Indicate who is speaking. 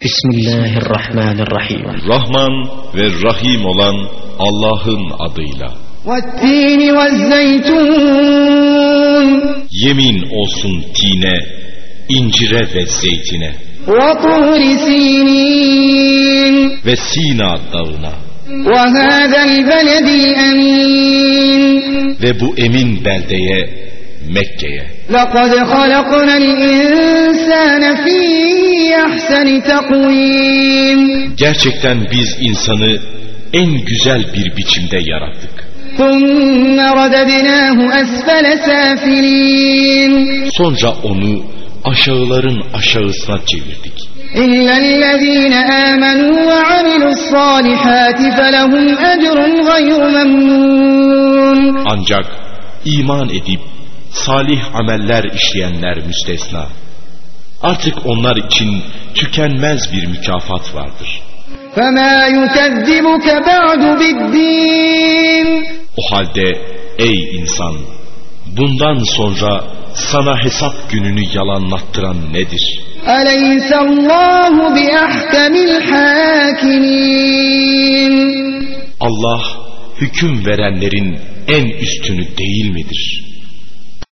Speaker 1: Bismillahirrahmanirrahim.
Speaker 2: Rahman ve Rahim olan Allah'ın adıyla.
Speaker 3: وَالتِّينِ وَالزَّيْتُونِ
Speaker 2: Yemin olsun tine, incire ve zeytine
Speaker 3: وَطُورِ سِينِينَ
Speaker 2: ve Sina dağına
Speaker 3: وَهَذَا الْبَلَدِ الْأَمِينَ
Speaker 2: ve bu emin beldeye Mekke'ye.
Speaker 3: لَقَدْ خَلَقْنَا الْإِنسَانَ فِي أَحْسَنِ تَقْوِيمٍ
Speaker 2: Gerçekten biz insanı en güzel bir biçimde yarattık.
Speaker 3: ثُمَّ رَدَدْنَاهُ أَسْفَلَ سَافِلِينَ
Speaker 2: Sonra onu aşağıların aşağısına çevirdik.
Speaker 3: إِلَّا الَّذ۪ينَ آمَنُوا وَعَمِلُوا الصَّالِحَاتِ فَلَهُمْ أَجْرٌ غَيْرُ مَمْنُونَ
Speaker 2: Ancak iman edip salih ameller işleyenler müstesna. Artık onlar için tükenmez bir mükafat vardır. O halde ey insan bundan sonra sana hesap gününü yalanlattıran nedir? Allah hüküm verenlerin en üstünü değil midir?